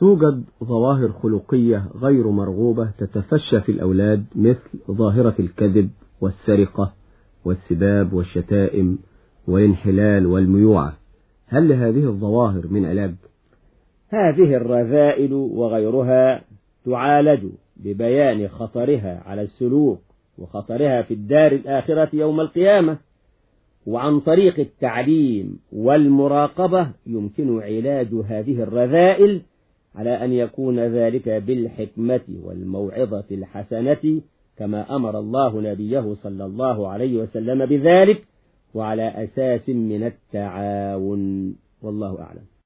توجد ظواهر خلقية غير مرغوبة تتفشى في الأولاد مثل ظاهرة الكذب والسرقة والسباب والشتائم والانحلال والميوعة هل لهذه الظواهر من علاج؟ هذه الرذائل وغيرها تعالج ببيان خطرها على السلوك وخطرها في الدار الآخرة يوم القيامة وعن طريق التعليم والمراقبة يمكن علاج هذه الرذائل على أن يكون ذلك بالحكمة والموعظة الحسنة كما أمر الله نبيه صلى الله عليه وسلم بذلك وعلى أساس من التعاون. والله أعلم.